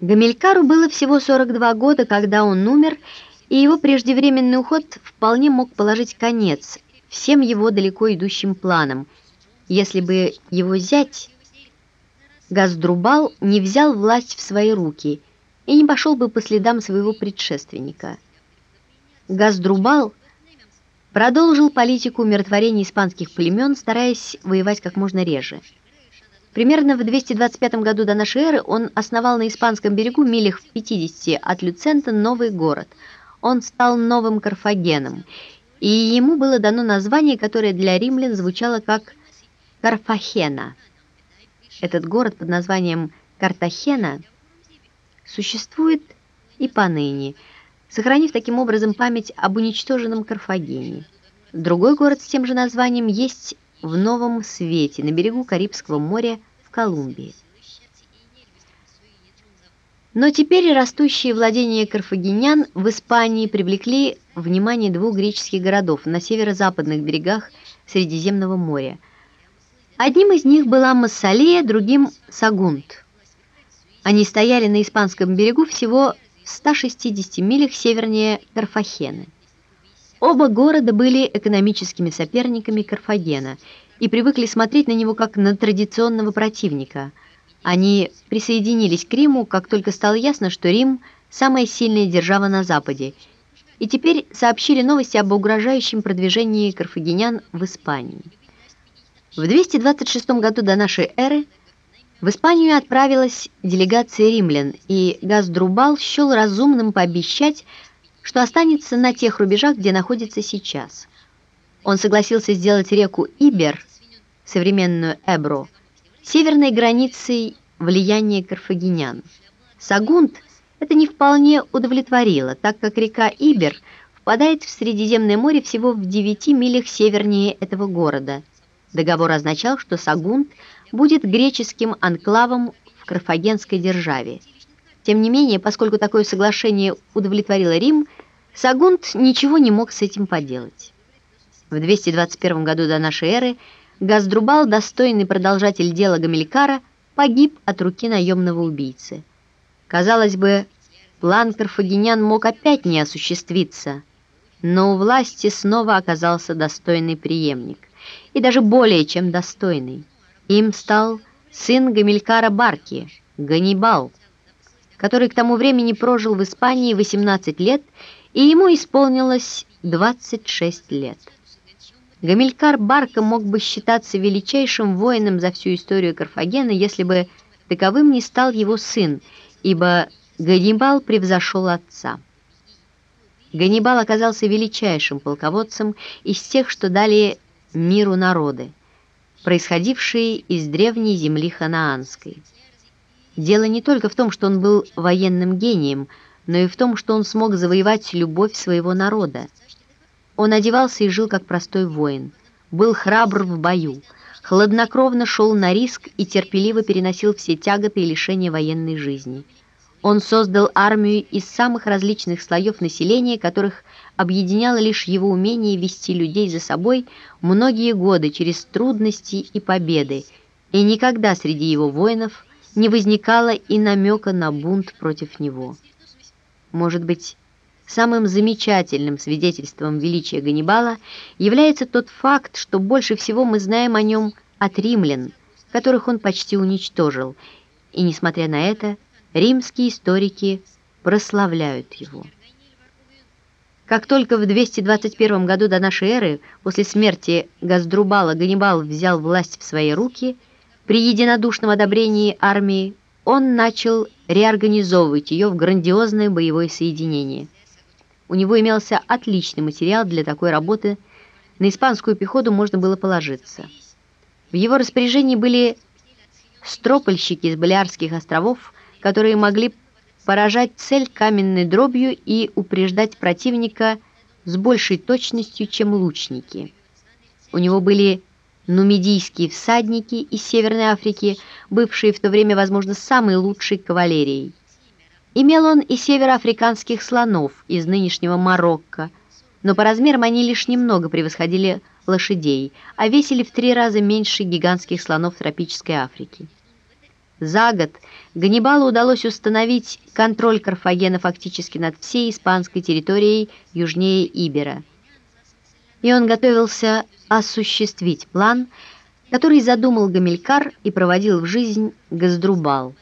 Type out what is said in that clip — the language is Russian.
Гамилькару было всего 42 года, когда он умер, и его преждевременный уход вполне мог положить конец всем его далеко идущим планам, если бы его зять Газдрубал не взял власть в свои руки и не пошел бы по следам своего предшественника. Газдрубал продолжил политику умиротворения испанских племен, стараясь воевать как можно реже. Примерно в 225 году до нашей эры он основал на Испанском берегу, милях в 50 от Люцента, новый город. Он стал новым Карфагеном, и ему было дано название, которое для римлян звучало как Карфахена. Этот город под названием Картахена существует и поныне, сохранив таким образом память об уничтоженном Карфагене. Другой город с тем же названием есть в Новом Свете на берегу Карибского моря в Колумбии. Но теперь растущие владения карфагенян в Испании привлекли внимание двух греческих городов на северо-западных берегах Средиземного моря. Одним из них была Массалия, другим – Сагунт. Они стояли на испанском берегу всего в 160 милях севернее Карфахены. Оба города были экономическими соперниками Карфагена и привыкли смотреть на него как на традиционного противника. Они присоединились к Риму, как только стало ясно, что Рим – самая сильная держава на Западе, и теперь сообщили новости об угрожающем продвижении карфагенян в Испании. В 226 году до нашей эры в Испанию отправилась делегация римлян, и Газдрубал счел разумным пообещать, что останется на тех рубежах, где находится сейчас. Он согласился сделать реку Ибер, современную Эбро, северной границей влияния карфагенян. Сагунт это не вполне удовлетворило, так как река Ибер впадает в Средиземное море всего в 9 милях севернее этого города. Договор означал, что Сагунт будет греческим анклавом в карфагенской державе. Тем не менее, поскольку такое соглашение удовлетворило Рим, Сагунт ничего не мог с этим поделать. В 221 году до нашей эры Газдрубал, достойный продолжатель дела Гамилькара, погиб от руки наемного убийцы. Казалось бы, план карфагенян мог опять не осуществиться, но у власти снова оказался достойный преемник, и даже более чем достойный. Им стал сын Гамилькара Барки, Ганнибал, который к тому времени прожил в Испании 18 лет, и ему исполнилось 26 лет. Гамилькар Барка мог бы считаться величайшим воином за всю историю Карфагена, если бы таковым не стал его сын, ибо Ганнибал превзошел отца. Ганнибал оказался величайшим полководцем из тех, что дали миру народы, происходившие из древней земли ханаанской. Дело не только в том, что он был военным гением, но и в том, что он смог завоевать любовь своего народа. Он одевался и жил как простой воин, был храбр в бою, хладнокровно шел на риск и терпеливо переносил все тяготы и лишения военной жизни. Он создал армию из самых различных слоев населения, которых объединяло лишь его умение вести людей за собой многие годы через трудности и победы, и никогда среди его воинов – не возникало и намека на бунт против него. Может быть, самым замечательным свидетельством величия Ганнибала является тот факт, что больше всего мы знаем о нем от римлян, которых он почти уничтожил, и, несмотря на это, римские историки прославляют его. Как только в 221 году до нашей эры, после смерти Газдрубала, Ганнибал взял власть в свои руки – при единодушном одобрении армии он начал реорганизовывать ее в грандиозное боевое соединение. У него имелся отличный материал для такой работы, на испанскую пехоту можно было положиться. В его распоряжении были стропольщики из Балиарских островов, которые могли поражать цель каменной дробью и упреждать противника с большей точностью, чем лучники. У него были нумидийские всадники из Северной Африки, бывшие в то время, возможно, самой лучшей кавалерией. Имел он и североафриканских слонов из нынешнего Марокко, но по размерам они лишь немного превосходили лошадей, а весили в три раза меньше гигантских слонов тропической Африки. За год Ганнибалу удалось установить контроль Карфагена фактически над всей испанской территорией южнее Ибера. И он готовился осуществить план, который задумал Гамилькар и проводил в жизнь Газдрубал.